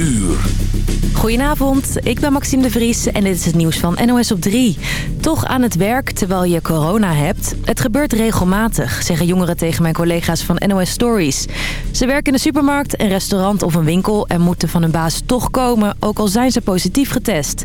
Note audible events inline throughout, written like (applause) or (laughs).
uur. Goedenavond, ik ben Maxime de Vries en dit is het nieuws van NOS op 3. Toch aan het werk terwijl je corona hebt? Het gebeurt regelmatig, zeggen jongeren tegen mijn collega's van NOS Stories. Ze werken in de supermarkt, een restaurant of een winkel... en moeten van hun baas toch komen, ook al zijn ze positief getest.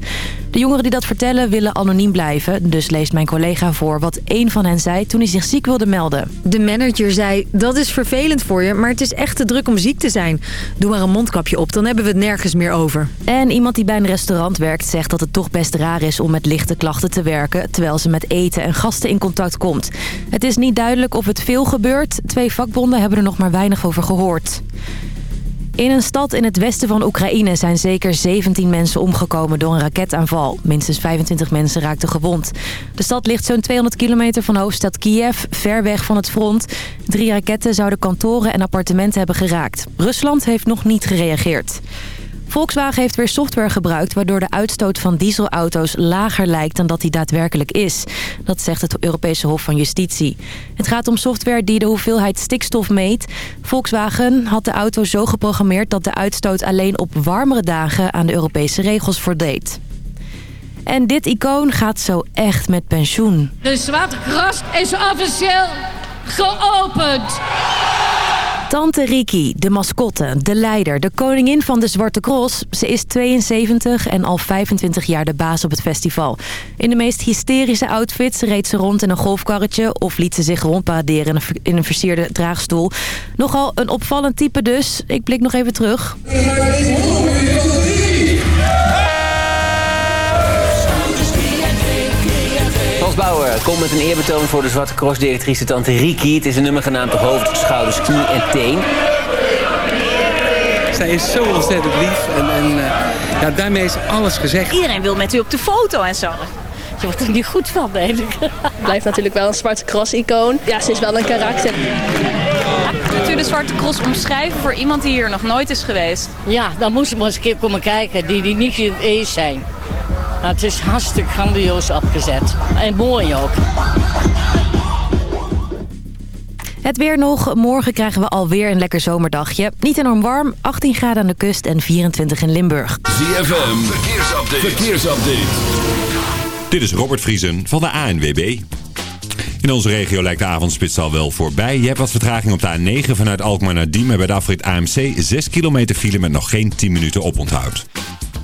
De jongeren die dat vertellen willen anoniem blijven... dus leest mijn collega voor wat één van hen zei toen hij zich ziek wilde melden. De manager zei, dat is vervelend voor je, maar het is echt te druk om ziek te zijn. Doe maar een mondkapje op, dan hebben we het nergens meer over. En iemand die bij een restaurant werkt zegt dat het toch best raar is om met lichte klachten te werken... terwijl ze met eten en gasten in contact komt. Het is niet duidelijk of het veel gebeurt. Twee vakbonden hebben er nog maar weinig over gehoord. In een stad in het westen van Oekraïne zijn zeker 17 mensen omgekomen door een raketaanval. Minstens 25 mensen raakten gewond. De stad ligt zo'n 200 kilometer van hoofdstad Kiev, ver weg van het front. Drie raketten zouden kantoren en appartementen hebben geraakt. Rusland heeft nog niet gereageerd. Volkswagen heeft weer software gebruikt... waardoor de uitstoot van dieselauto's lager lijkt dan dat die daadwerkelijk is. Dat zegt het Europese Hof van Justitie. Het gaat om software die de hoeveelheid stikstof meet. Volkswagen had de auto zo geprogrammeerd... dat de uitstoot alleen op warmere dagen aan de Europese regels voldeed. En dit icoon gaat zo echt met pensioen. De Zwarte Cross is officieel geopend. Tante Riki, de mascotte, de leider, de koningin van de Zwarte Cross. Ze is 72 en al 25 jaar de baas op het festival. In de meest hysterische outfits reed ze rond in een golfkarretje... of liet ze zich rondparaderen in een versierde draagstoel. Nogal een opvallend type dus. Ik blik nog even terug. Bauer komt met een eerbetoon voor de Zwarte Cross-directrice Tante Riki. Het is een nummer genaamd hoofd, schouders, knie en teen. Zij is zo ontzettend lief en, en uh, ja, daarmee is alles gezegd. Iedereen wil met u op de foto en zo. Je wordt er niet goed van, denk ik. Blijft natuurlijk wel een Zwarte Cross-icoon. Ja, ze is wel een karakter. Kunt u de Zwarte Cross omschrijven voor iemand die hier nog nooit is geweest? Ja, dan moest je maar eens een keer komen kijken, die, die niet eens zijn. Nou, het is hartstikke grandioos opgezet. En mooi ook. Het weer nog. Morgen krijgen we alweer een lekker zomerdagje. Niet enorm warm, 18 graden aan de kust en 24 in Limburg. ZFM, verkeersupdate. verkeersupdate. Dit is Robert Vriesen van de ANWB. In onze regio lijkt de avondspits al wel voorbij. Je hebt wat vertraging op de A9 vanuit Alkmaar naar Diemen bij de afrit AMC. 6 kilometer file met nog geen 10 minuten oponthoud.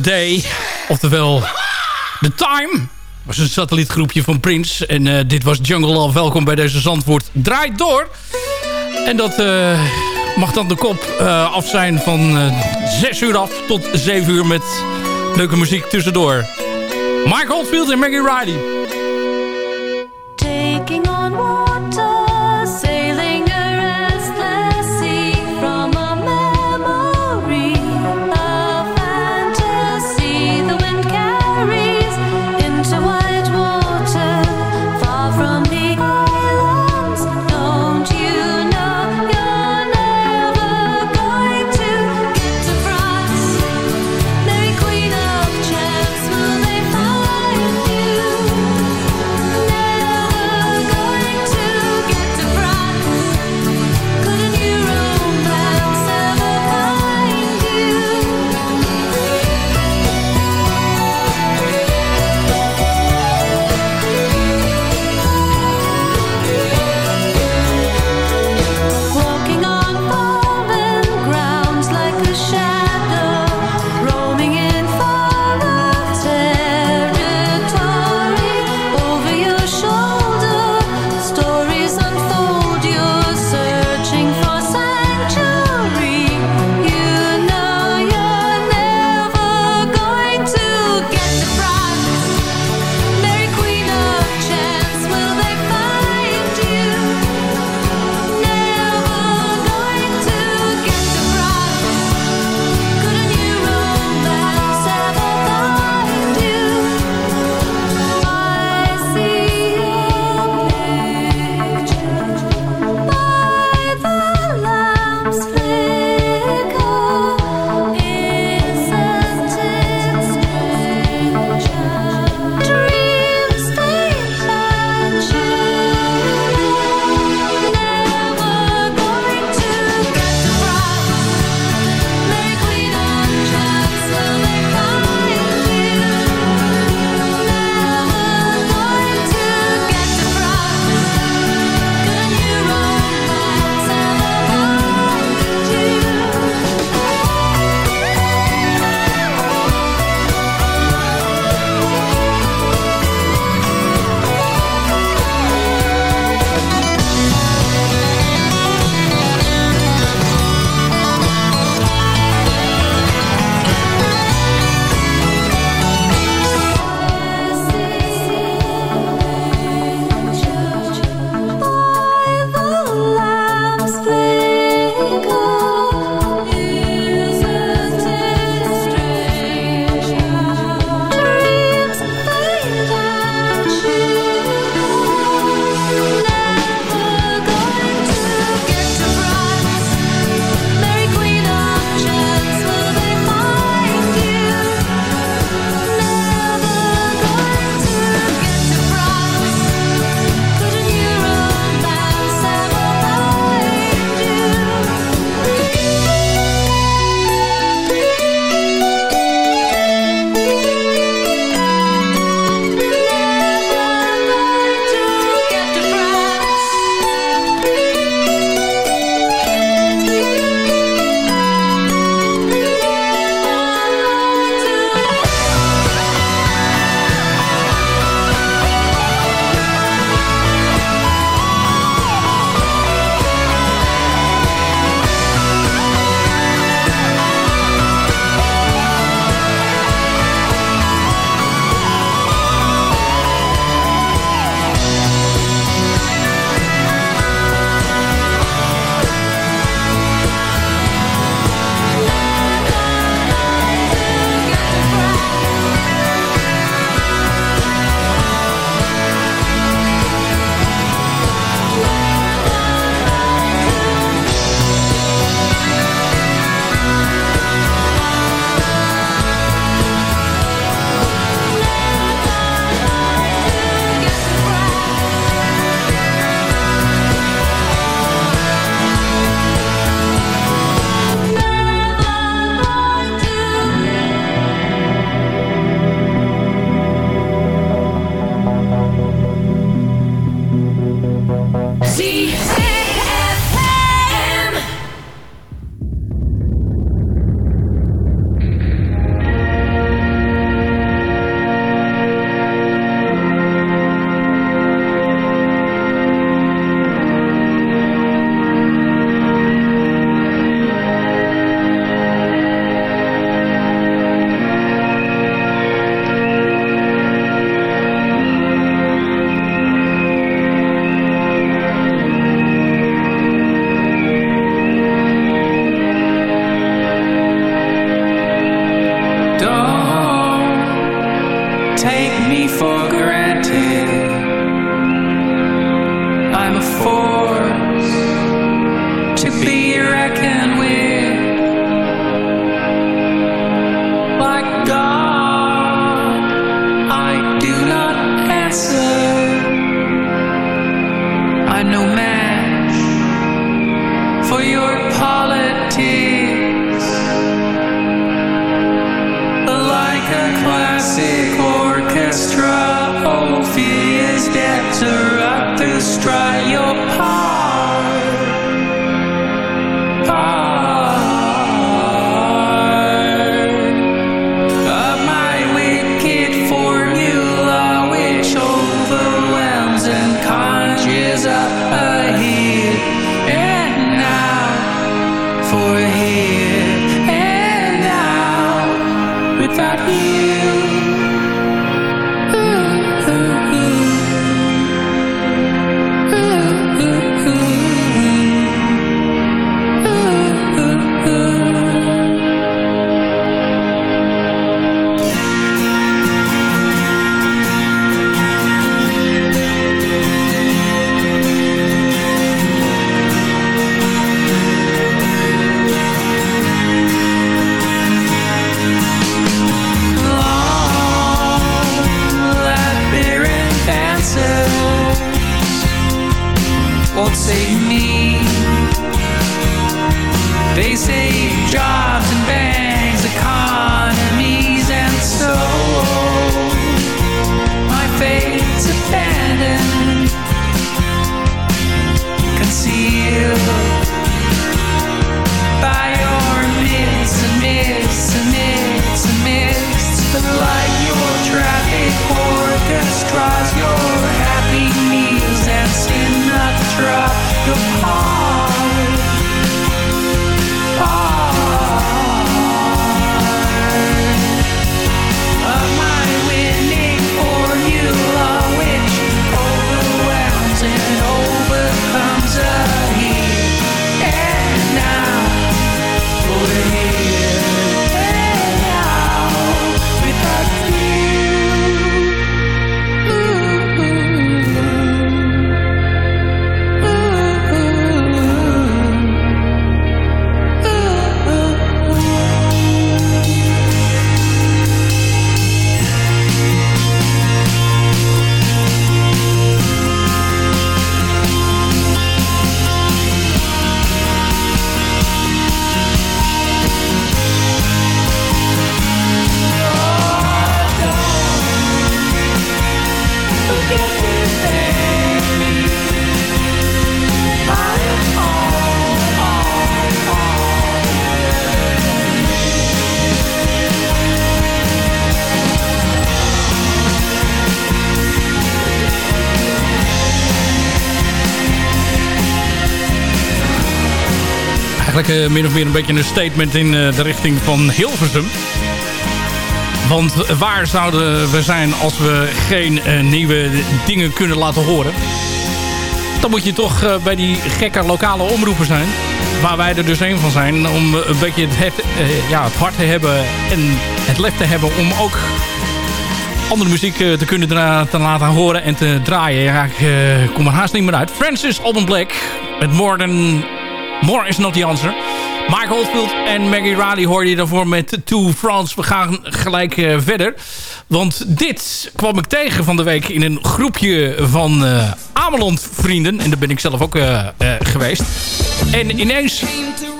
Day, oftewel The Time. was een satellietgroepje van Prince. En uh, dit was Jungle Love. Welkom bij deze Zandvoort. Draait door. En dat uh, mag dan de kop uh, af zijn van 6 uur af tot 7 uur met leuke muziek tussendoor. Mike Oldfield en Maggie Riley. Min of meer een beetje een statement in eh, de richting van Hilversum. Want waar zouden we zijn als we geen eh, nieuwe dingen kunnen laten horen? Dan moet je toch eh, bij die gekke lokale omroepen zijn. Waar wij er dus een van zijn. Om een beetje het, ja, het hart te hebben en het lef te hebben om ook andere muziek te kunnen te laten horen en te draaien. Ja, ik kom er haast niet meer uit. Francis Alban Black met More. More is not the answer. Mike Oldfield en Maggie Riley hoorde je daarvoor met Two France. We gaan gelijk eh, verder. Want dit kwam ik tegen van de week in een groepje van eh Ameland vrienden. En daar ben ik zelf ook eh, geweest. En ineens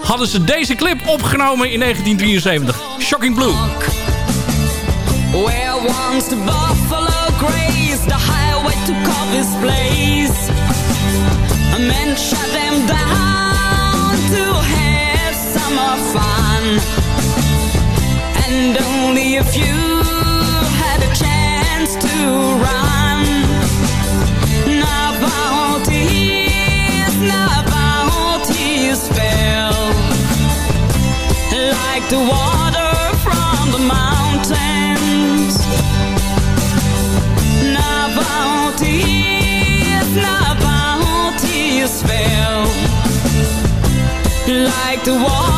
hadden ze deze clip opgenomen in 1973. Shocking Blue. Where once the buffalo grazed, the highway to place. A man shut them down to fun. And only a few had a chance to run. Nabautis, Nabautis fell like the water from the mountains. Nabautis, Nabautis fell like the water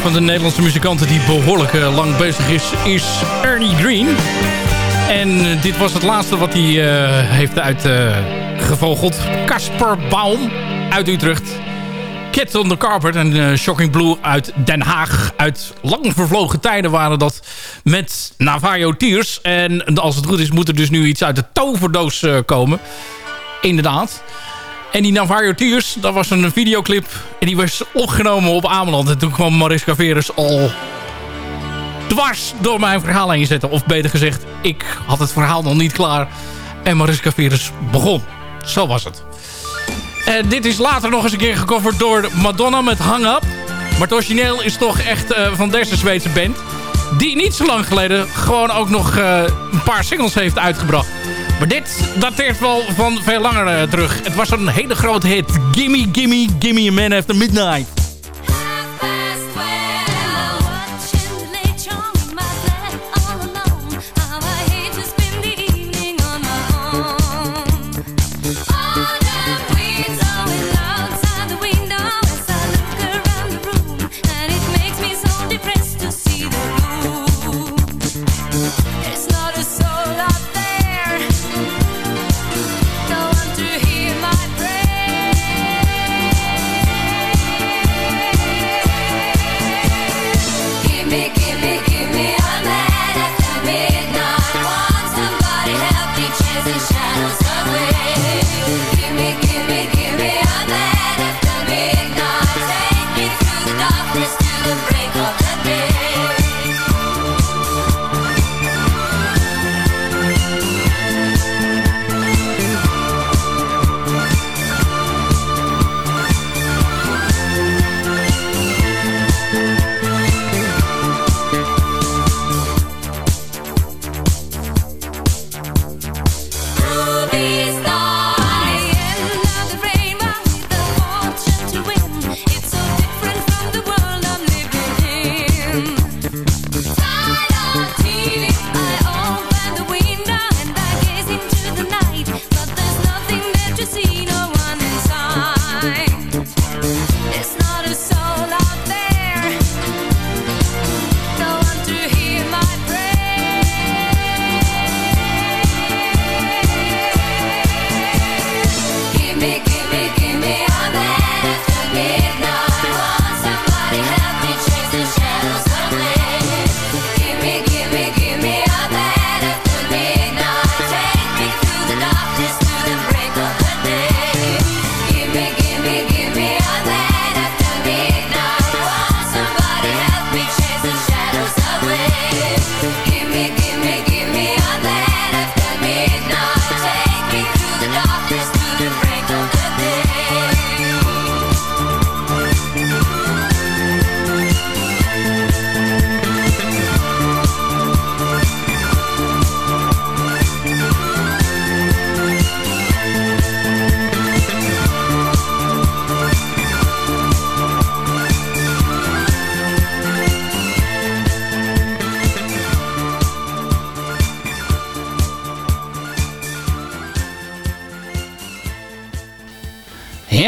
van de Nederlandse muzikanten die behoorlijk eh, lang bezig is, is Ernie Green. En eh, dit was het laatste wat hij eh, heeft uitgevogeld. Casper Baum uit Utrecht. Cat on the Carpet en Shocking Blue uit Den Haag. Uit lang vervlogen tijden waren dat met Navajo Tears. En als het goed is moet er dus nu iets uit de toverdoos komen. Inderdaad. En die Navajo Tears, dat was een videoclip. En die was opgenomen op Ameland. En toen kwam Mariska Veres al dwars door mijn verhaal heen zetten. Of beter gezegd, ik had het verhaal nog niet klaar. En Mariska Veres begon. Zo was het. En dit is later nog eens een keer gecoverd door Madonna met Hang Up. Maar het origineel is toch echt eh, van deze Zweedse band. Die niet zo lang geleden gewoon ook nog eh, een paar singles heeft uitgebracht. Maar dit dateert wel van veel langer eh, terug. Het was een hele grote hit. Gimme, gimme, gimme a man after midnight.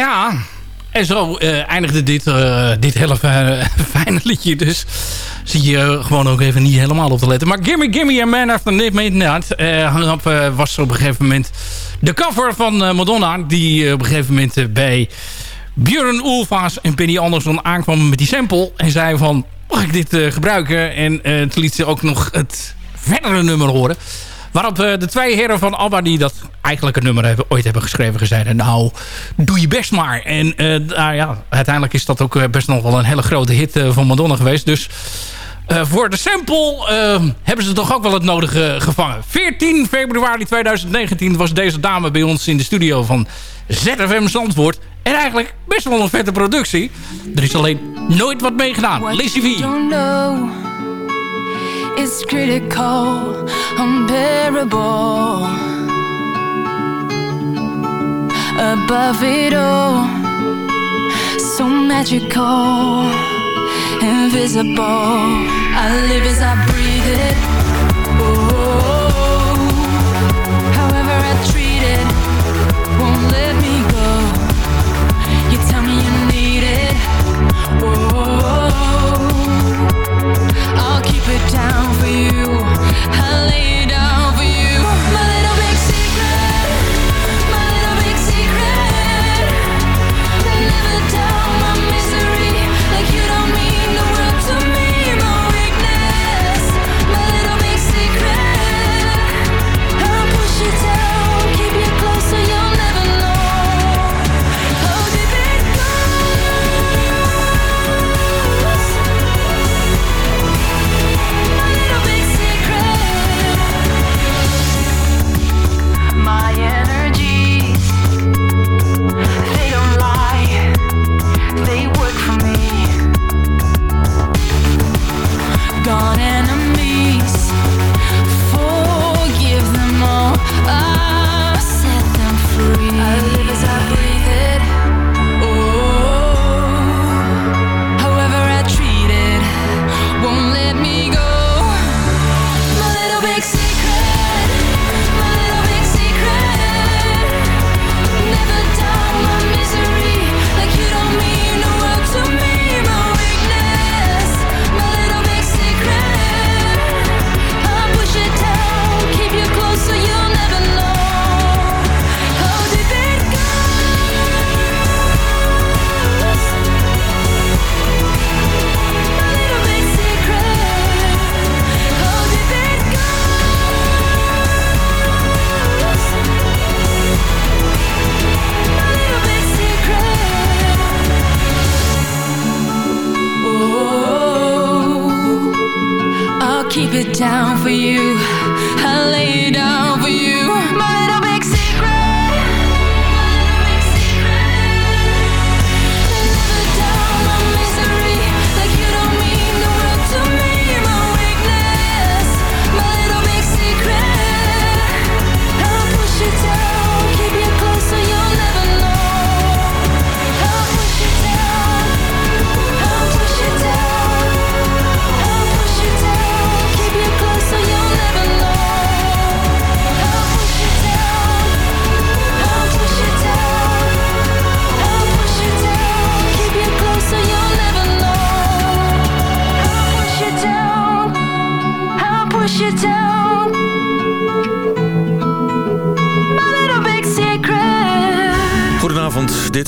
Ja, en zo eh, eindigde dit, eh, dit hele (laughs) fijne, liedje. Dus zie je gewoon ook even niet helemaal op te letten. Maar Gimme Gimme a Man After Midnight uh, eh, was op een gegeven moment de cover van Madonna. Die op een gegeven moment bij Björn Ulvaas en Penny Anderson aankwam met die sample. En zei van, mag ik dit gebruiken? En toen liet ze ook nog het verdere nummer horen. Waarop eh, de twee heren van ABBA die dat eigenlijk een nummer hebben, ooit hebben geschreven... zeiden, nou, doe je best maar. En nou ja, uiteindelijk is dat ook eh, best nog wel een hele grote hit van Madonna geweest. Dus voor de sample hebben ze toch ook wel het nodige gevangen. 14 februari 2019 was deze dame bij ons in de studio van ZFM Zandvoort. En eigenlijk best wel een vette productie. Er is alleen nooit wat mee gedaan. Lizzie V. It's critical, unbearable. Above it all So magical, invisible. I live as I breathe it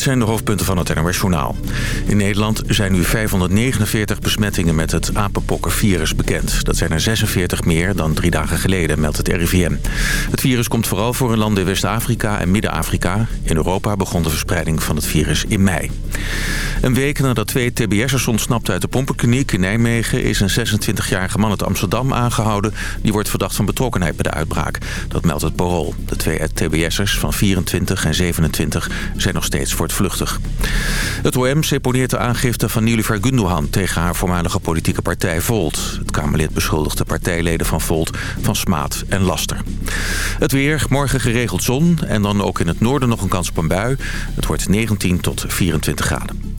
zijn de hoofdpunten van het NOS Journaal. In Nederland zijn nu 549 besmettingen met het apenpokkenvirus bekend. Dat zijn er 46 meer dan drie dagen geleden, meldt het RIVM. Het virus komt vooral voor in landen in West-Afrika en Midden-Afrika. In Europa begon de verspreiding van het virus in mei. Een week nadat twee tbs'ers ontsnapten uit de pompenkliniek in Nijmegen... is een 26-jarige man uit Amsterdam aangehouden. Die wordt verdacht van betrokkenheid bij de uitbraak. Dat meldt het Parool. De twee tbs'ers van 24 en 27 zijn nog steeds voortvluchtig. Het OM seponeert de aangifte van Nilufer Gundogan... tegen haar voormalige politieke partij Volt. Het Kamerlid beschuldigt de partijleden van Volt van smaad en laster. Het weer, morgen geregeld zon en dan ook in het noorden nog een kans op een bui. Het wordt 19 tot 24 graden.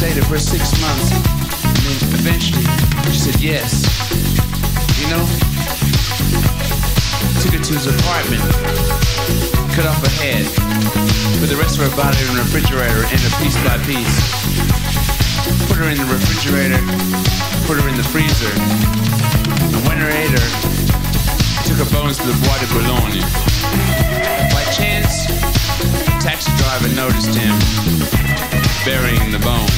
He had date her for six months. And then eventually, she said yes. You know? Took her to his apartment. Cut off her head. Put the rest of her body in the refrigerator and her piece by piece. Put her in the refrigerator, put her in the freezer. And when her ate her, took her bones to the Bois de Boulogne. By chance, a taxi driver noticed him burying the bones.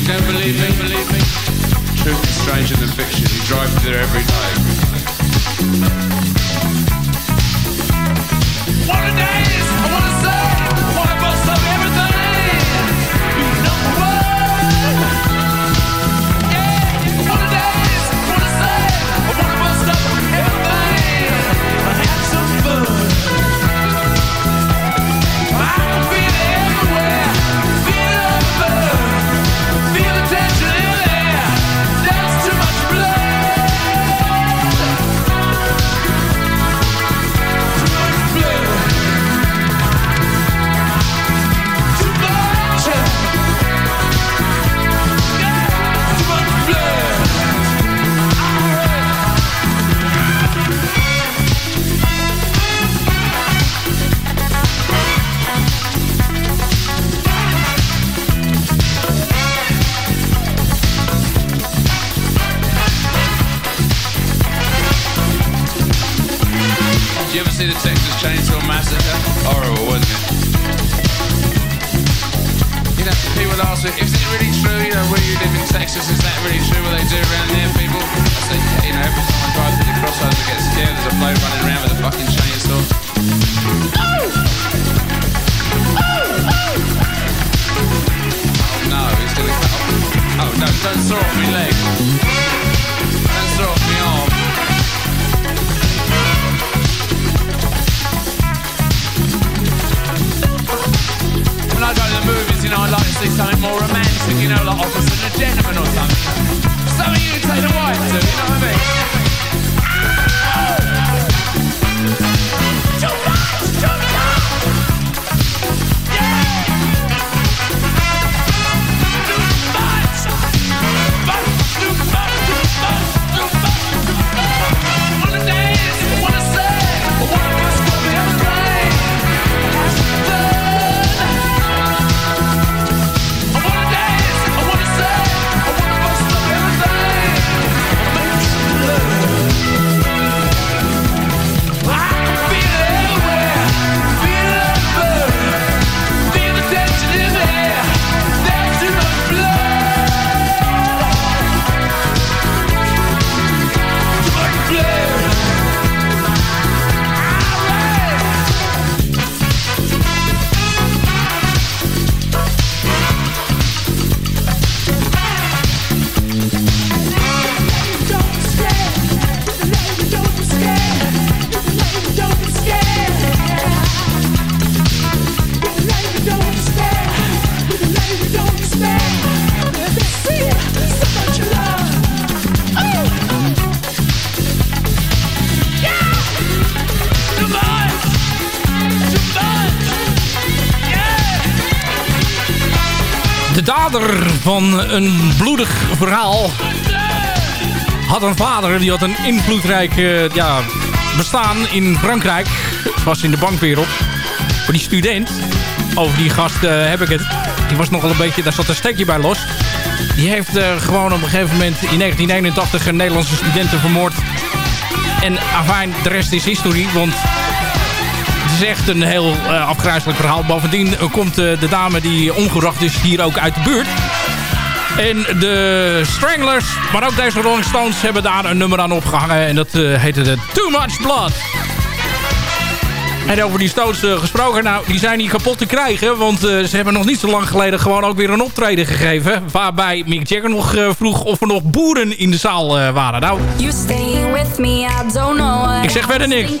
You don't believe me? Believe me? Truth is stranger than fiction. He drives there every day. What a days! I wanna say, van een bloedig verhaal had een vader die had een invloedrijk uh, ja, bestaan in Frankrijk. Was in de bankwereld. Voor die student, over die gast uh, heb ik het. Die was nogal een beetje, daar zat een steekje bij los. Die heeft uh, gewoon op een gegeven moment in 1981 een Nederlandse studenten vermoord. En afijn, de rest is historie, want het is echt een heel uh, afgrijzelijk verhaal. Bovendien komt de dame die ongebracht is hier ook uit de buurt. En de Stranglers, maar ook deze Rolling Stones hebben daar een nummer aan opgehangen. En dat uh, heette de Too Much Blood. En over die Stones uh, gesproken, nou, die zijn niet kapot te krijgen. Want uh, ze hebben nog niet zo lang geleden gewoon ook weer een optreden gegeven. Waarbij Mick Jagger nog uh, vroeg of er nog boeren in de zaal waren. Nou, me, ik zeg verder niks. You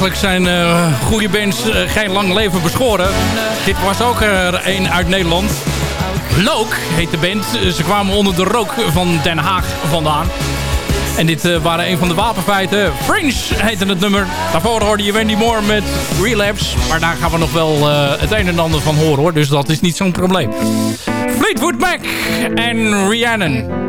eigenlijk zijn uh, goede bands uh, geen lang leven beschoren. Dit was ook er een uit Nederland. Look heet de band. Ze kwamen onder de rook van Den Haag vandaan. En dit waren een van de wapenfeiten. Fringe heette het nummer. Daarvoor hoorde je Wendy Moore met Relapse. Maar daar gaan we nog wel het een en ander van horen hoor. Dus dat is niet zo'n probleem. Fleetwood Mac en Rhiannon.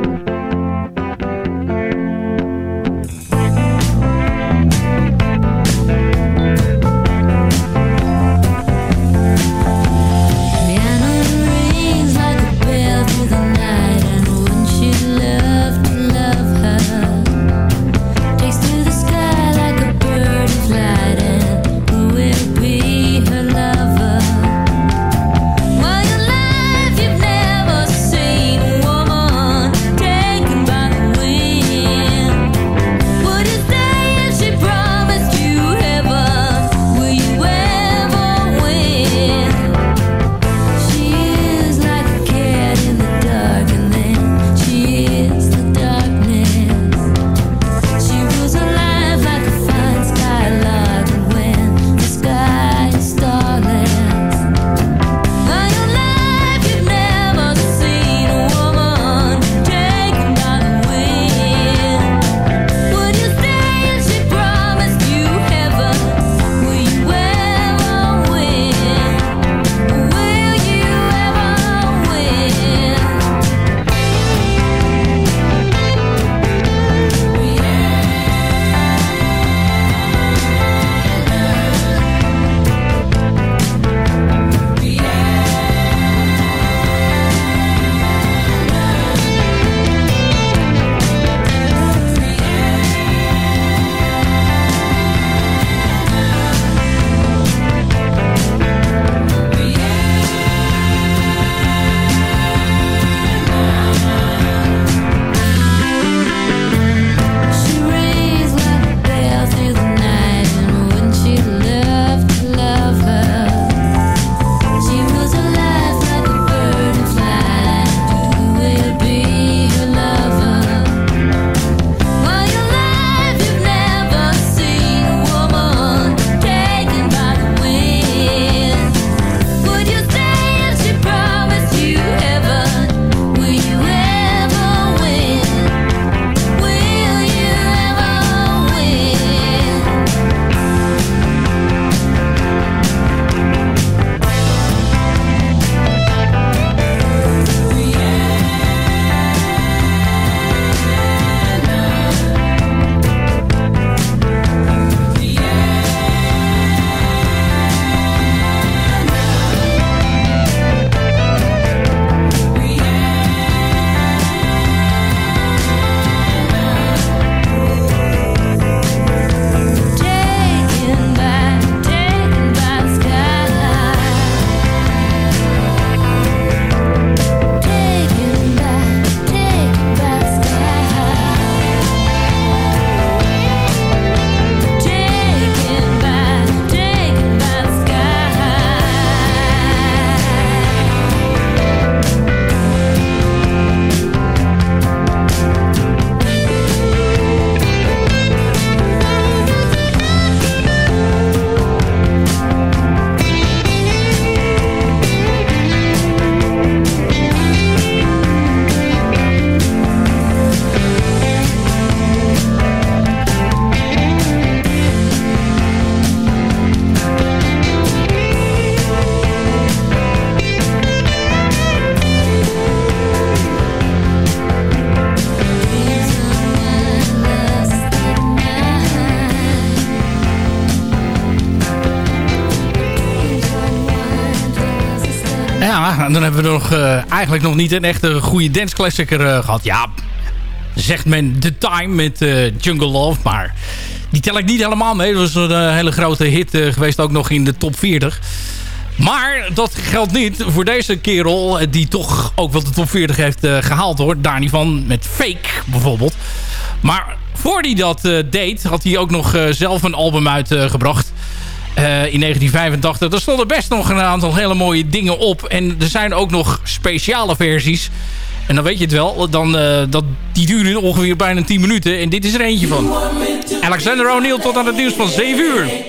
Hebben nog, uh, eigenlijk nog niet een echte goede dance classicer uh, gehad. Ja, zegt men The Time met uh, Jungle Love. Maar die tel ik niet helemaal mee. Dat was een hele grote hit geweest ook nog in de top 40. Maar dat geldt niet voor deze kerel die toch ook wel de top 40 heeft gehaald hoor. Daar niet van met Fake bijvoorbeeld. Maar voor hij dat deed had hij ook nog zelf een album uitgebracht. Uh, in 1985. Er stonden best nog een aantal hele mooie dingen op. En er zijn ook nog speciale versies. En dan weet je het wel. Dan, uh, dat, die duren ongeveer bijna 10 minuten. En dit is er eentje van. Alexander O'Neill tot aan het nieuws van 7 uur.